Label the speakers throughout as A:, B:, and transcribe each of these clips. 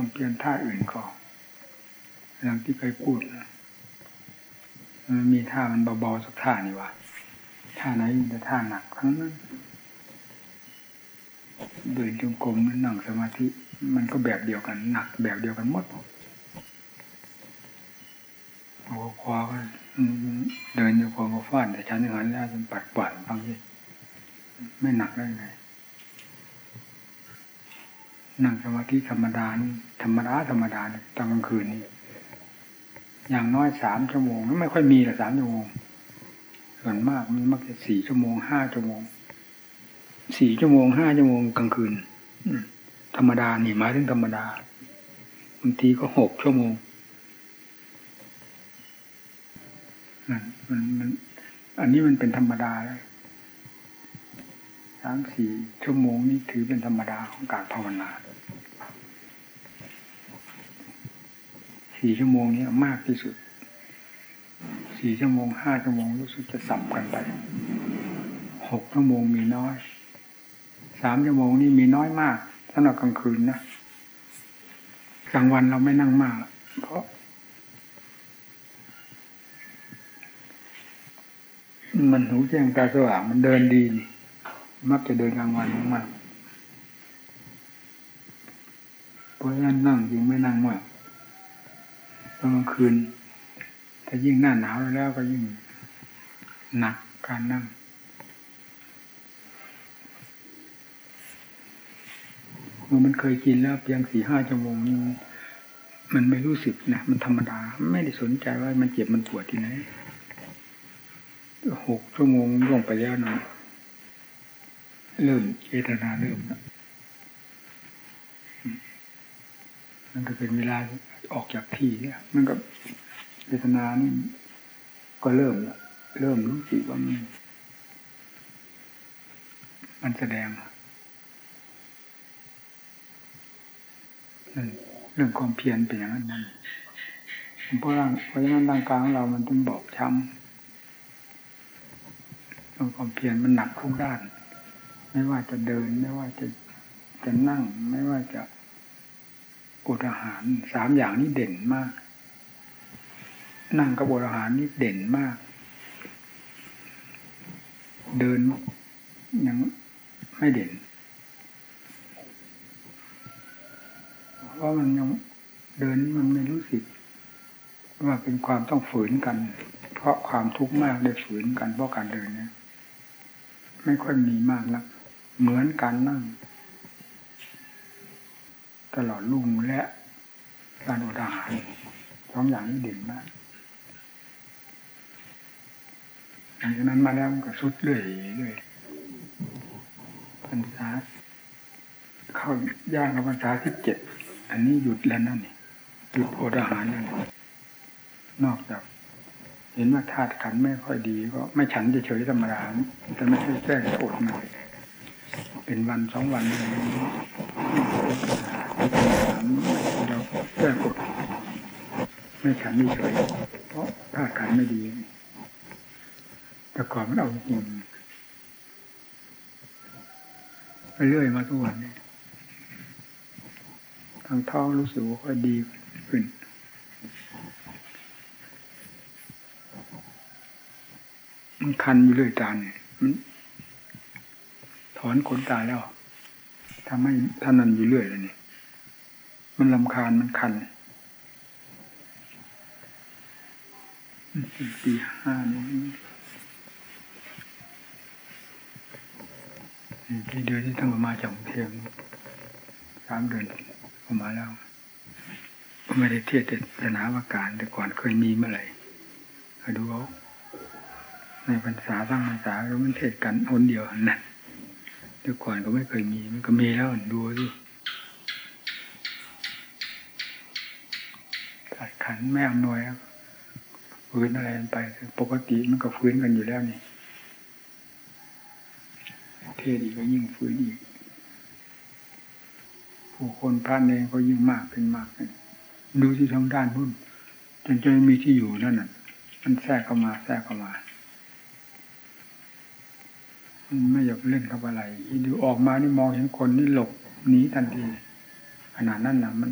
A: ความเพียรท่าอื่นก็อย่างที่เคยพูดมันมีท่ามันเบาๆสักท่านี่วะท่าไหนจะท่าหนักทั้งนั้นเดินจงกรมนั่งสมาธิ มันก็แบบเดียวกันหนักแบบเดียวกันหมดโอ้ควาเดินอยู่ควาก็ฟาดแต่ฉันอย่างนั้นแล้วจนปัดกวาดฟังสิไม่หนักได้ไง นั่งสมาธิธรรมดานี่ธรรมดาธรรมดาตอนกลางคืนนี่อย่างน้อยสามชั่วโมงไม่ค่อยมีหรอกสามชั่วโมงส่วนมากมันมักจะสี่ชั่วโมงห้าชั่วโมงสี่ชั่วโมงห้าชั่วโมงกลางคืนธรรมดานี่หมายถึงธรรมดาบางทีก็หกชั่วโมงมันมันอันนี้มันเป็นธรรมดาแล้ว สามสี่ชั่วโมงนี่ถือเป็นธรรมดาของการภาวนาสี่ชั่วโมงนี้มากที่สุดสี่ชั่วโมงห้าชั่วโมงรู้สึกจะสับกันไปหกชั่วโมงมีน้อยสามชั่วโมงนี่มีน้อยมากสำหรับกลางคืนนะกลางวันเราไม่นั่งมาก เพราะ มันหูแจ้งตาสว่างมันเดินดีนี่ มักจะเดินกลางวันมากเพราะฉะนั้นนั่งยิงไม่นั่งมากตอนกลางคืน ถ้ายิ่งหน้าหนาวแล้วก็ยิ่งหนักการนั่งเมื่อมันเคยกินแล้วเพียงสี่ห้าชั่วโมงมันไม่รู้สึกนะมันธรรมดา ไม่ได้สนใจว่ามันเจ็บมันปวดที่ไหนหกชั่วโมงล่วงไปแล้วนะ เริ่มเจตนาเริ่มนะมันก็เป็นเวลาออกจากที่เนี่ย มันก็เจตนานี่ก็เริ่มล้วเริ่มรู้สึกว่ามันมันแสดงเรื่องความเพียรเป็นอย่างนั้นนั่นเพราะเพราะฉะนั้นร่างกายของเรามันต้องบอกช้ำเรื่องความเพียรมันหนักทุกด้าน ไม่ว่าจะเดิน ไม่ว่าจะจะนั่ง ไม่ว่าจะอดอาหารสามอย่างนี้เด่นมาก นั่งกับบดอาหารนี่เด่นมาก เดินยังไม่เด่นเพราะมันยังเดินมันไม่รู้สึกว่าเป็นความต้องฝืนกัน เพราะความทุกข์มากได้ฝืนกันเพราะการเดินเนี่ยไม่ค่อยมีมากนัก เหมือนการนั่ง ตลอดลุ่งและการอดอาหารสองอย่างนี้เด่นมากหลังจากนั้นมาแล้วก็สุดเรื่อยเรื่อยพรรษาเข้าย่างกับพรรษาที่เจ็ดอันนี้หยุดแล้วนั่นนี่หยุดอดอาหารนั่นนอกจากเห็นว่าธาตุขันไม่ค่อยดีก็ไม่ฉันจะเฉยธรรมดาแต่ไม่ใช่แก้อดมา เป็นวันสองวันนี้เราแก้กดไม่ฉันไม่เฉยเพราะธาตุขันไม่ดี แต่ก่อนมันเอาจริงไปเรื่อยมาทุกวันนี้ทางท้องรู้สึกว่าค่อยดีขึ้นมันคันอยู่เรื่อยตาเนี่ย ถอนขนตาแล้วทำให้ท่านนั้นอยู่เรื่อยเลยนี่มันลำคาญมันคันปีห้านี้ที่เดือนที่ต้องมาจากกรุงเทพสามเดือนออกมาแล้วไม่ได้เทียบแต่สนาอาการแต่ก่อนเคยมีเมื่อไหร่ดูเขาในภาษาสร้างภาษาเรามันเทศกันคนเดียวนั่น แต่ก่อนก็ไม่เคยมีมันก็มีแล้วดูสิขัดขันแม่อำนวยฟื้นอะไรไป ปกติมันก็ฟื้นกันอยู่แล้วนี่เทศอีกก็ยิ่งฟื้นอีก ผู้คนพระเนงก็ยิ่งมากเป็นมากขึ้นดูที่ทางด้านนู่นจนจะไม่มีที่อยู่นั่นน่ะ มันแทรกเข้ามาแทรกเข้ามา ไม่อยากเล่นกับอะไรดูออกมานี่มองเห็นคนนี่หลบหนีทันทีขนาดนั้นนะมัน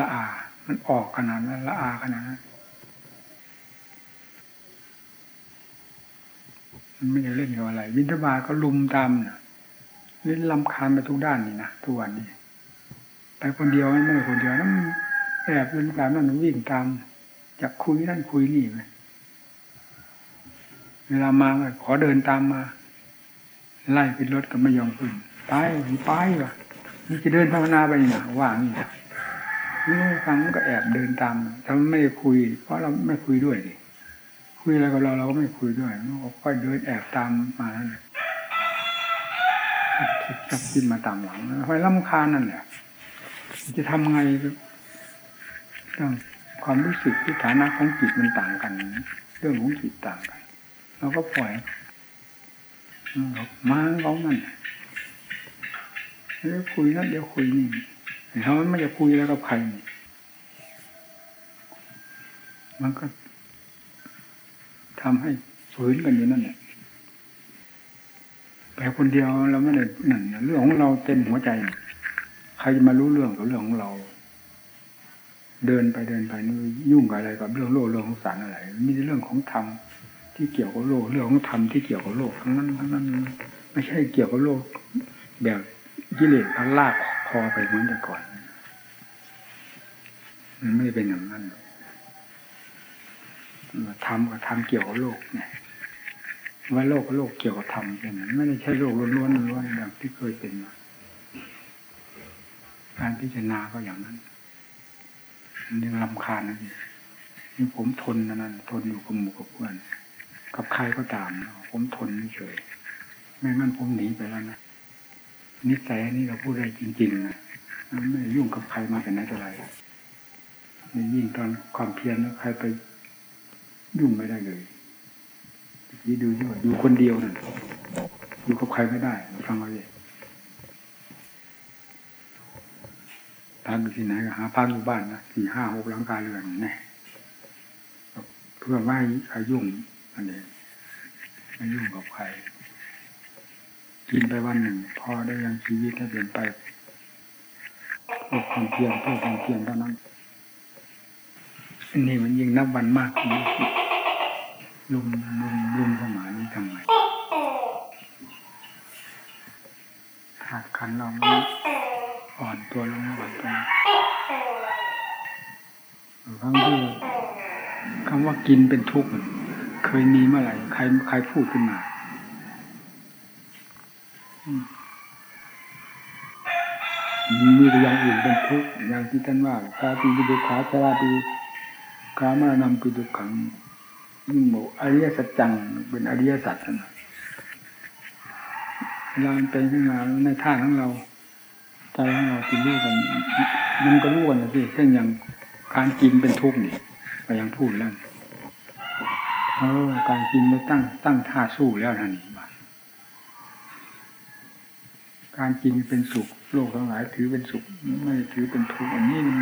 A: ละอา มันออกขนาดนั้นละอาขนาดนั้นมันไม่ได้เล่นกับอะไร วินทบาก็ลุมตามนะนี่ลำคาญไปทุกด้านนี่นะทุกวันนี้ไปคนเดียวไม่ได้คนเดียวนั่นแอบเดินตามนั่นวิ่งตามจะคุยนั่นคุยนี่ไหมเวลามาขอเดินตามมา ไล่ขึ้นรถก็ไม่ยอมขึ้นไปไปวะนี่จะเดินภาวนาไปเนี่ยว่างนี่นี่ฟังก็แอบเดินตามถ้าไม่ได้คุย เพราะเราไม่คุยด้วยดิคุยอะไรกับเราเราก็ไม่คุยด้วยเราก็เดินแอบตามมานั่นแหละจับกินมาตามหลังคอยลำคาญนั่นแหละจะทำไงต้องความรู้สึกที่ฐานะของจิตมันต่างกัน เรื่องของจิตต่างกันเราก็ปล่อย มาเขามันเดี๋ยวคุยนั่นเดี๋ยวคุยนี่เขาไม่จะคุยแล้วกับใคร มันก็ทำให้ฝืนกันอยู่นั่นแหละแต่คนเดียวเราไม่ได้นั่นเรื่องของเราเต็มหัวใจ ใครจะมารู้เรื่องกับเรื่องของเรา เดินไปเดินไปนี่ยุ่งกับอะไรกับเรื่องโลกเรื่องของสารอะไรมีเรื่องของธรรม ที่เกี่ยวกับโลกเรื่องของธรรมที่เกี่ยวกับโลกทั้งนั้นทั้งนั้น ไม่ใช่เกี่ยวกับโลกแบบกิเลสพันลากคอไปเหมือนแต่ก่อนมันไม่เป็นอย่างนั้นธรรมกับธรรมเกี่ยวกับโลกเนี่ยว่าโลกกับโลกเกี่ยวกับธรรมเป็นไม่ได้ใช่โลกล้วนๆล้วนอย่างที่เคยเป็นมาการพิจารณาก็อย่างนั้นมันยังลำคาญนะนี่ผมทนนะนั่นทนอยู่กับหมู่กับเพื่อน กับใครก็ตาม ผมทนเฉยไม่งั้นผมหนีไปแล้วนะนิสัยนี้เราพูดได้จริงๆนะไม่ยุ่งกับใครมาแต่ไหนแต่ไรนี่ยิ่งตอนความเพียรแล้วใครไปยุ่งไม่ได้เลยยี่ดูที่ว่าอยู่คนเดียวนั่นอยู่กับใครไม่ได้ฟังเอาเลยพักอยู่ที่ไหนก็หาพักอยู่บ้านนะสี่ห้าหกหลังคาเรือนนี่เพื่อไม่ใครยุ่งันนี้ไม่ยุ่งกับใคร กินไปวันหนึ่ง พอได้ยังชีวิตได้เปลี่ยนไปเพื่อความเพียรเพื่อความเพียรเท่านั้นนนี้มันยิ่งนับวันมากขึ้นลุมลุมลุมเข้ามานี่ทำไมขาดขันเราอ่อนตัวลงอ่อนตัวครั้งที่คำว่ากินเป็นทุกข์ เคยมีเมื่อไหร่ใครใครพูดขึ้นมามีแต่อย่างอื่นเป็นทุกข์อย่างที่ท่านว่าชาติดุขาชราติกามานำปิดุขังยิ่งบอกอริยสัจจังเป็นอริยสัจนะเวลาเป็นขึ้นมาในท่าของเราใจของเราที่รู้กันมันก็รู้กันนะสิเช่นอย่างการกินเป็นทุกข์นี่ก็ยังพูดแล้ว เออการกินไม่ตั้งตั้งท่าสู้แล้วท่านี่การกินเป็นสุขโลกทั้งหลายถือเป็นสุข ไม่ถือเป็นทุกข์อันนี้มัน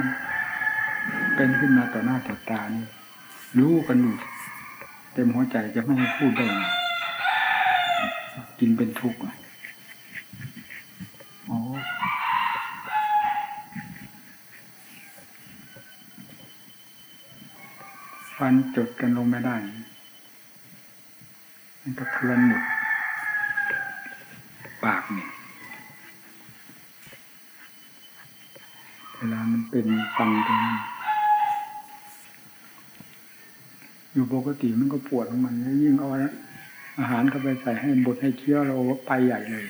A: เป็นขึ้นมาต่อหน้าต่อตานี่รู้กันอยู่เต็มหัวใจจะไม่ให้พูดได้กินเป็นทุกข์โอ้ฟันจดกันลงไม่ได้ มันกระเทือนหมดปากนี่เวลามันเป็นฟังตรงนี้อยู่ปกติมันก็ปวดของมันยิ่งเอาอาหารเข้าไปใส่ให้บดให้เคี้ยวเราไปใหญ่เลย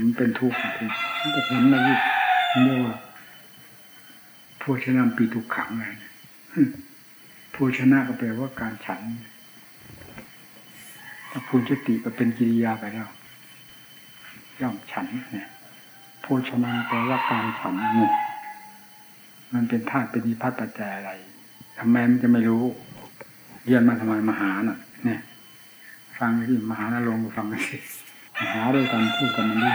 A: มันเป็นทุกข์จริงมันก็เห็นนะพี่เรียกว่าโภชนะปีทุกขังไงโภชนะก็แปลว่าการฉัน พูนจติก็เป็นกิริยาไปแล้วย่อมฉันเนี่ยโภชนาแปลว่าการฉันเนี่ยมันเป็นธาตุเป็นนิพัตปัจจัยอะไรทำไมมันจะไม่รู้เรียนมาทำไมมหาน่ะ เนี่ย ฟังที่มหานรงค์ฟังสิมหาด้วยกันพูดกันมันด้วย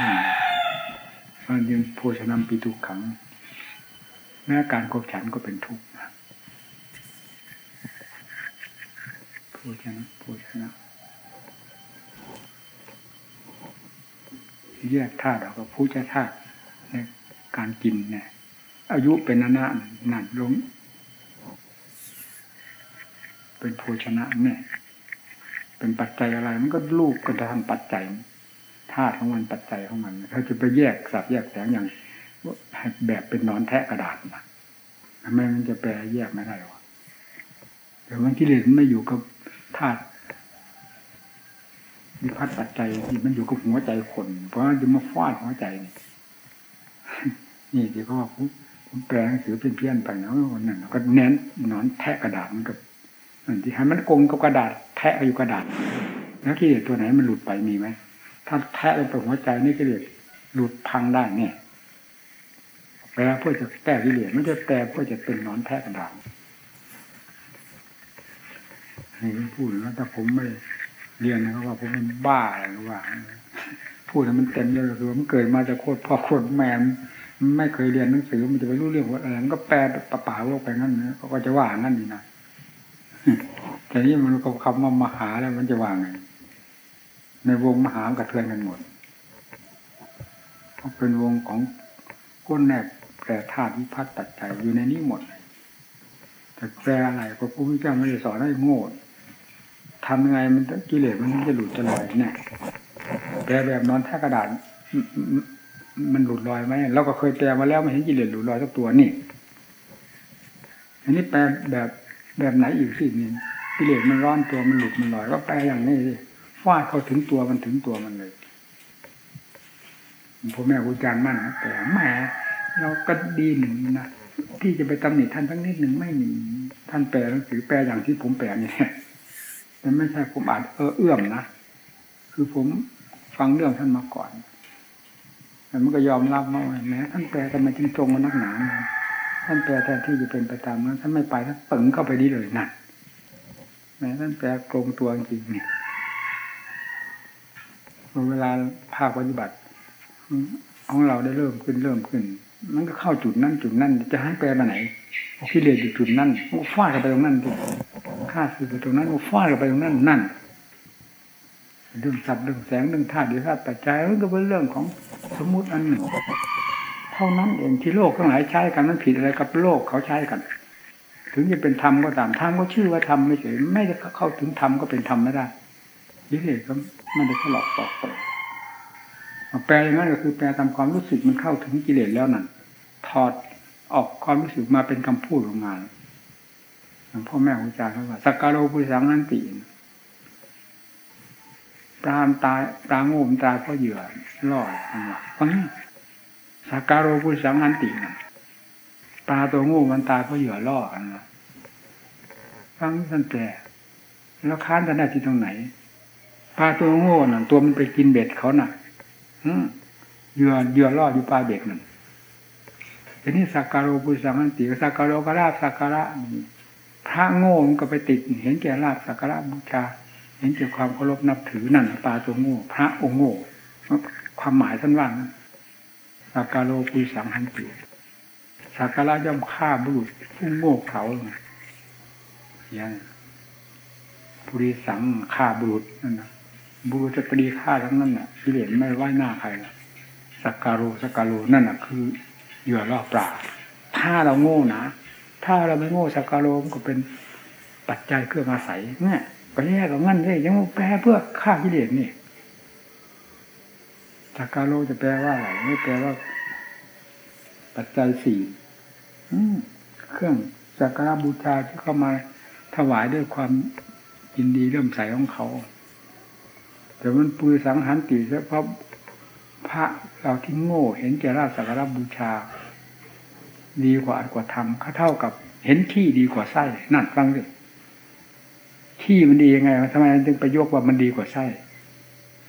A: มันยังโภชนำปีทุกขังแม้การกบฉันก็เป็นทุกข์โภชนะโภชนะ แยกธาตุออกกับผู้จะธาตุในการกินเนี่ยอายุเป็นอนานั่นลง เป็นโภชนะเนี่ยเป็นปัจจัยอะไร มันก็ลูกก็ทางปัจจัยธาตุของมันปัจจัยของมันถ้าจะไปแยกสับแยกแสงอย่างแบบเป็นนอนแทะกระดาษนะทำไมมันจะแปลแยกไม่ได้วะแต่มันกิเลสมันไม่อยู่กับธาตุ มีพัดปัจจัยที่มันอยู่กับหัวใจคน เพราะมันจะมาฟาดหัวใจนี่นี่ที่เขาบอกผมแปลหนังสือเพี้ยนๆไปนะวันนั้นก็เน้นนอนแทะกระดาษมันกับที่ให้มันกงกับกระดาษ แทะอยู่กระดาษ แล้วกิเลสตัวไหนมันหลุดไปมีไหมถ้าแทะลงไปหัวใจนี่กิเลสหลุดพังได้เนี่ยแปลเพื่อจะแก้กิเลสไม่ใช่แปลเพื่อจะเป็นนอนแทะกระดาษนี่พูดแล้วแต่ผมไม่ เรียนนะว่าผมเป็นบ้าอะไรว่าพูดแล้มันเต็มเลยคือมันเกิดมาจากโคตรพ่อโคตรแม่ไม่เคยเรียนหนังสือมันจะไปรู้เรื่องว่าอะไรมันก็แปลปะป่าโลกไปงั้นนะเขาก็จะว่างั้นนี่นะแต่นี่มันก็คำว่ามหาแล้วมันจะว่าไงในวงมหากระเทือนกันหมดเพราะเป็นวงของก้นแนบแปรธาตุวิพัฒน์ตัดใจอยู่ในนี้หมดแต่แปลอะไรก็พระพุทธเจ้าไม่ได้สอนให้โง่ ทำยังไงมันกิเลสมันจะหลุดจะลอยเนี่ยแปลแบบนอนแท้กระดาษมันหลุดลอยไหมเราก็เคยแปลมาแล้วไม่เห็นกิเลสหลุดลอยสักตัวนี่อันนี้แปลแบบแบบไหนอีกสินี่กิเลสมันร้อนตัวมันหลุดมันลอย ก็แปลอย่างนี้สิฟาดเข้าถึงตัวมันถึงตัวมันเลยพ่อแม่ครูอาจารย์มั่นแต่แหมเราก็ดีหนึ่งนะที่จะไปตำหนิท่านทั้งนิดหนึ่งไม่มีท่านแปลหนังสือแปลอย่างที่ผมแปลนี่ มันไม่ใช่ผมอาจเออเอื้อมนะ คือผมฟังเรื่องท่านมาก่อนแต่มันก็ยอมรับมาว่าแม้ท่านแปลกันมาจริงตรงมานักหนาท่านแปลแทนที่จะเป็นไปตามนั้นท่านไม่ไปท่านปึงเข้าไปดีเลยนั่นแม้ท่านแปลโกงตัวจริงนี่เวลาภาคปฏิบัติของเราได้เริ่มขึ้นเริ่มขึ้น มันก็เข้าจุดนั้นจุดนั้น จะให้แปลมาไหนกิเลสอยู่จุดนั้นฟาดกันไปตรงนั้นฆ่าสึกไปตรงนั้นฟาดกันไปตรงนั้นนั่นเรื่องสัตว์เรื่องแสงเรื่องธาตุเรื่องธาตุปัจจัยมันก็เป็นเรื่องของสมมุติอันหนึ่งเท่านั้นเองที่โลกทั้งหลายใช้กันมันผิดอะไรกับโลกเขาใช้กัน ถึงจะเป็นธรรมก็ตามธรรมก็ชื่อว่าธรรมไม่เฉยไม่ได้เข้าถึงธรรมก็เป็นธรรมไม่ได้ยิ่งเก็ไม่ได้ถลอกปอกแปลอย่างนั้นก็คือแปลตามความรู้สึกมันเข้าถึงกิเลสแล้วนั่นถอดออกความรู้สึกมาเป็นคำพูดออกมาอย่าง พ่อแม่ครูอาจารย์เขาว่าสักการโลปุสังนันติปรามตายปราโง่มตายเพราะเหยื่อรอดเพราะนี้สักการโลปุสังนันติปลาตัวโง่มันตายเพราะเหยื่อล่ออันนะฟังท่านแต่แล้วค้านจะได้ที่ตรงไหนปลาตัวโง่น่ะตัวมันไปกินเบ็ดเขาน่ะเหยื่อเหยื่อล่ออยู่ปลาเบ็ดนั่นทีนี้สักการโลปุสังนันติสักการโลกราบสักการะ พระโง่มันก็ไปติด เห็นแก่ลาบสักการะบูชา เห็นแก่ความเคารพนับถือนั่นปลาตัวโง่ พระองค์โง่ความหมายท่านว่านสักการโลปุริสังหันติสักการะย่อมฆ่าบุรุษผู้โง่เขาอย่างปุริสังฆ่าบุรุษนั่นนะบุรุษสตรีฆ่าทั้งนั้นน่ะกิเลสไม่ไหวหน้าใครนะสักการูสักการูนั่นน่ะคือเหยื่อล่อปลาถ้าเราโง่นะ ถ้าเราไม่โง่สักการมก็เป็นปัจจัยเครื่องอาศัยเนี่ยก็แยกกับงั้นเลยยังแปลเพื่อฆ่ากิเลสนี่สักการูจะแปลว่าอะไรไม่แปลว่า ปัจจัยสี่เครื่องสักการบูชาที่เข้ามาถวายด้วยความยินดีเริ่มใสของเขา แต่มันปุยสังหารติเพราะพระเราที่โง่เห็นแก่ราชสักการบูชา ดีกว่าอัดกว่าทำเขาเท่ากับ เห็นขี้ดีกว่าไส้นั่นฟังดิขี้มันดียังไงทำไมจึงไปยกว่ามันดีกว่าไส้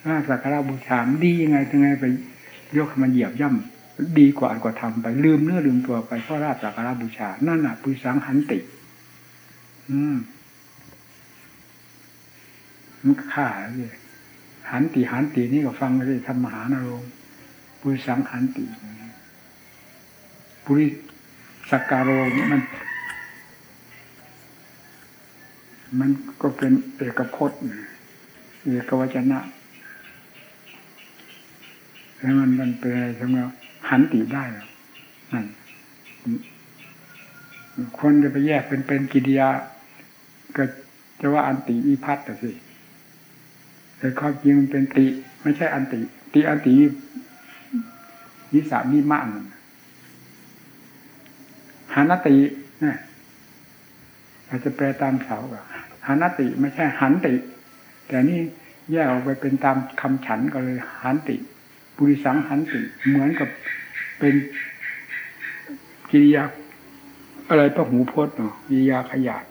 A: ราสักการบูชามดียังไงถึงไงไปยกมันเหยียบย่ำดีกว่าอัดกว่าทำไปลืมเนื้อลืมตัวไปเพราะราชสักการบูชา นั่นน่ะปุสังหันติ อืมมันฆ่าเลยหันติหันตินี่ก็ฟังเลยธรรมหานรงปุสังหันติปุริ สักการโรมันมันก็เป็นเอกพจน์เอกวจนะแล้วมันมันเป็นอะไรทำไมหันติได้นั่นคนจะไปแยกเป็นเป็นกิริยา ก็จะว่าอันติวิพัฒน์แต่สิแต่ความจริงมันเป็นติ ไม่ใช่อันติ ติอันตินิสามิมานหานตินะเราจะแปลตามเสาอะหานติไม่ใช่หันติ แต่นี่แยกออกไปเป็นตามคำฉันก็เลยหันติบุริสังหันติ เหมือนกับเป็นกิริยาอะไรพระหูพจน์เนาะกิริยาขยาด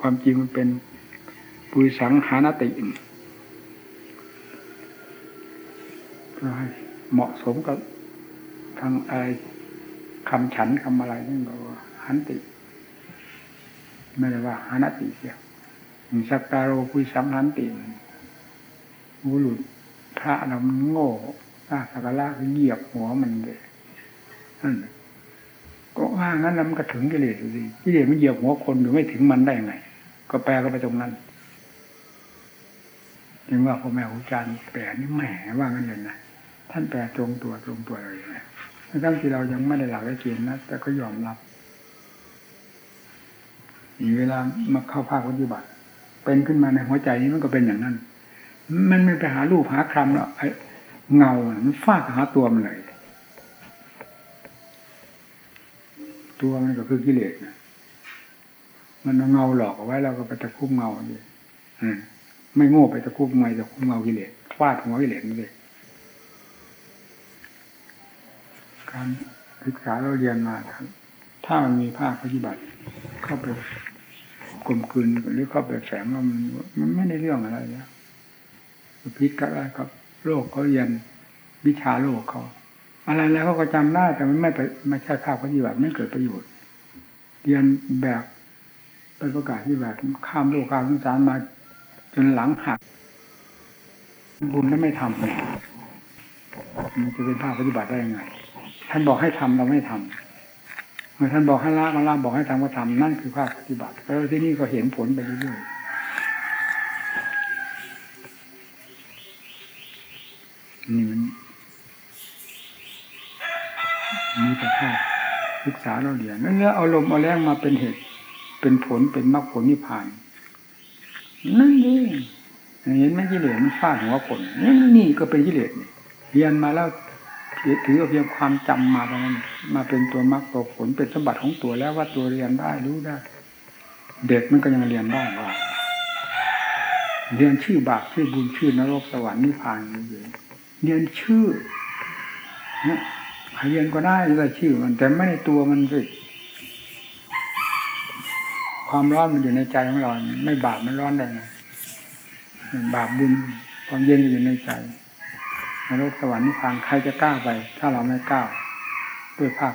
A: ความจริงมันเป็นปุริสังหานติก็ให้เหมาะสมกับทางอะไร คำฉันคำอะไรนี่บอกว่าหันติ ไม่ได้ว่าหานติเสียสักการโรปุริสังหันติบุรุษพระเราโง่ถ้าสักการะเหยียบหัวมันเลยนั่นก็ว่างั้นแล้วมันก็ถึงกิเลสสิกิเลสมันเหยียบหัวคนหรือไม่ถึงมันได้ไง ก็แปลก็ไปตรงนั้นจึงว่าพ่อแม่ครูอาจารย์แปลนี่แหมว่างั้นเลยนะท่านแปลตรงตัวตรงตัวเลยนะ ทั้งที่เรายังไม่ได้หลักได้เกณฑ์นะแต่ก็ยอมรับมีเวลามาเข้าภาคปฏิบัติ เป็นขึ้นมาในหัวใจนี้มันก็เป็นอย่างนั้น มันไม่ไปหารูปหาคำแล้วไอ้เงา มันฟาดหาตัวมันเลย ตัวมันก็คือกิเลสนะมันเอาเงาหลอกเอาไว้เราก็ไปตะคุบเงาอยู่ไม่โง่ไปตะคุบไงตะคุบเงากิเลสฟาดหัวกิเลสมันเลย การศึกษาเราเรียนมาถ้ามันมีภาคปฏิบัติ เข้าไปกลมกลืนหรือเข้าไปแฝงมันมันไม่ได้เรื่องอะไรนะพิษก็อะไรกับ โลกเขาเรียนวิชาโลกเขาอะไรแล้วเขาก็จำได้แต่มันไม่ไปไม่ใช่ภาคปฏิบัติไม่เกิดประโยชน์ เรียนแบบไปประกาศที่แบบข้ามโลกข้ามสงสารมาจนหลังหัก บุญแล้วไม่ทำมันจะเป็นภาคปฏิบัติได้ยังไง ท่านบอกให้ทำเราไม่ทำเมื่อท่านบอกให้ละมาละบอกให้ทำก็ทำนั่นคือภาคปฏิบัติแล้วที่นี่ก็เห็นผลไปเรื่อยๆนี่มันมีแต่ภาคศึกษาเราเรียนนั่นแล้วเอาลมเอาแรงมาเป็นเหตุเป็นผลเป็นมรรคผลนิพพาน นั่นเองเห็นไหมกิเลสมันฟาดหัวคนนี่นี่ก็เป็นกิเลสเรียนมาแล้ว ถือเอาเพียงความจำมาตรงนั้นมาเป็นตัวมรรคตัวผลเป็นสมบัติของตัวแล้วว่าตัวเรียนได้รู้ได้ เด็กมันก็ยังเรียนได้ว่าเรียนชื่อบาปชื่อบุญชื่อนรกสวรรค์นิพพานนี่เรียนชื่อเนี่ยเรียนก็ได้แต่ชื่อมัน แต่ไม่ในตัวมันสิความร้อนมันอยู่ในใจของเราไม่บาปมันร้อนได้ไงบาปบุญความเย็นอยู่ในใจ นรกสวรรค์นิพพานใครจะกล้าไป ถ้าเราไม่กล้าด้วยภาค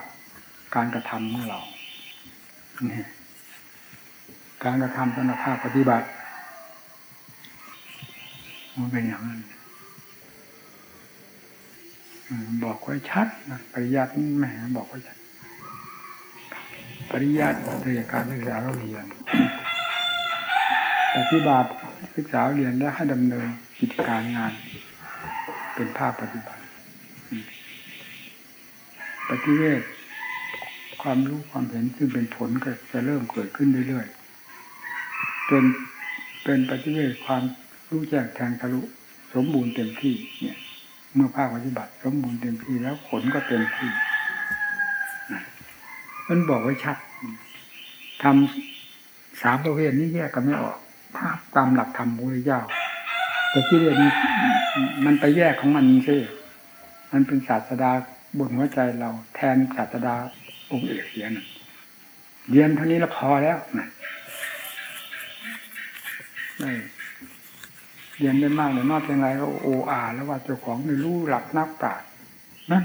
A: การกระทำของเราการกระทำสำหรับภาคปฏิบัติมันเป็นอย่างนั้นบอกไว้ชัดนะปริยัติแหมบอกไว้ชัดปริยัติเรื่องการศึกษาเราเรียนปฏิบัติศึกษาเรียนและให้ดำเนินกิจการงาน เป็นภาคปฏิบัติ ปฏิเวทความรู้ความเห็นซึ่งเป็นผลก็จะเริ่มเกิดขึ้นเรื่อยๆจนเป็นปฏิเวทความรู้แจ้งแทงทะลุสมบูรณ์เต็มที่ เนี่ย เมื่อภาคปฏิบัติ สมบูรณ์เต็มที่แล้วผลก็เต็มที่มันบอกไว้ชัดทำสามประเภทนี้แยกกันไม่ออกภาพตามหลักธรรมพุทธเจ้าแต่ที่เรียน มันไปแยกของมันใช่มันเป็นศาสดาบนหัวใจเราแทนศาสดาองค์เอกเรียนเรียนเท่านี้แล้วพอแล้วนะไม่เรียนได้มากเลยนอกจากไรก็โออาแล้วว่าเจ้าของไม่รู้หลักนักปราชญ์นั่น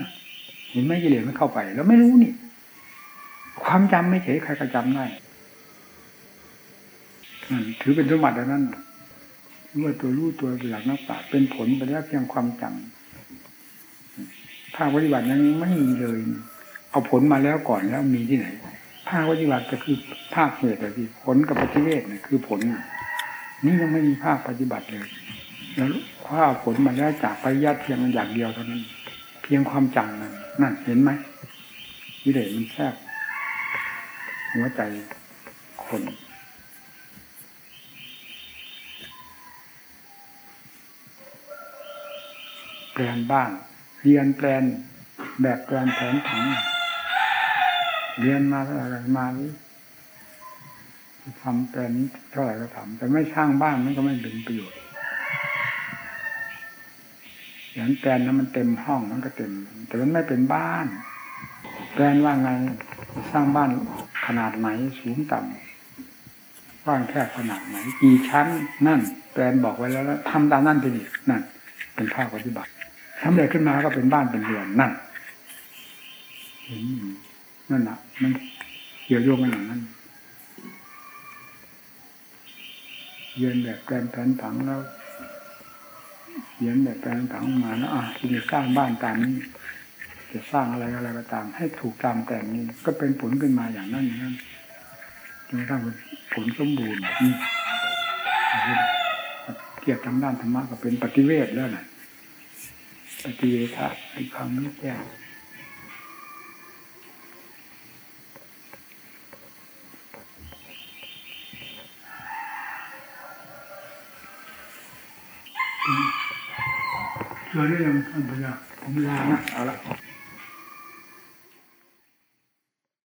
A: เห็นไหมกิเลสมันเข้าไป แล้วไม่รู้นี่ ความจำไม่เฉยใครก็จำได้ถือเป็นสมบัตินั้น เมื่อตัวรู้ตัวหลักนักปราชญ์เป็นผลไปแล้วเพียงความจำภาคปฏิบัตินั้นไม่มีเลย เอาผลมาแล้วก่อนแล้วมีที่ไหน ภาคปฏิบัติก็คือภาคเหตุแต่ที่ผลกับปฏิเวทเนี่ยคือผล นี่ยังไม่มีภาคปฏิบัติเลยแล้วคว้าผลมาแล้วจากไปยัดเพียงอย่างเดียวเท่านั้น เพียงความจำนั้นนั่นเห็นไหมวิเลมันแทรกหัวใจคน แปลนบ้านเรียนแปลนแบบแปลนแผนผังเรียนมาอะไรมาทำแปลนเท่าไหร่ก็ทำแต่ไม่สร้างบ้านมันก็ไม่เป็นประโยชน์อย่างแปลนนั้นมันเต็มห้องมันก็เต็ม แต่มันไม่เป็นบ้าน แปลนว่าไงสร้างบ้านขนาดไหนสูงต่ำกว้างแคบขนาดไหนกี่ชั้นนั่นแปลนบอกไว้แล้วแล้วทำตามนั่นไปอีกนั่น เป็นภาคปฏิบัติ ทำเร็จขึ้นมาก็เป็นบ้านเป็นเรือนนั่นนั่นแหละมันเกี่ยวโยงกันอย่างนั้นเรียนแบบแปลนแผนผังแล้วเขียนแบบแปลนผังมาแล้วอะที่จะสร้างบ้านตามนี้จะสร้างอะไรอะไรก็ตาม ให้ถูกตามแต่งนี้ ก็เป็นผลขึ้นมาอย่างนั้นอย่างนั้นจนกระทั่งผลสมบูรณ์นี่เกี่ยวกับด้านธรรมะก็เป็นปฏิเวทแล้วนะ ปฏิเวทะไอ้ความนี้แก้เจอได้ยังท่านพญาผมลานะเอาละ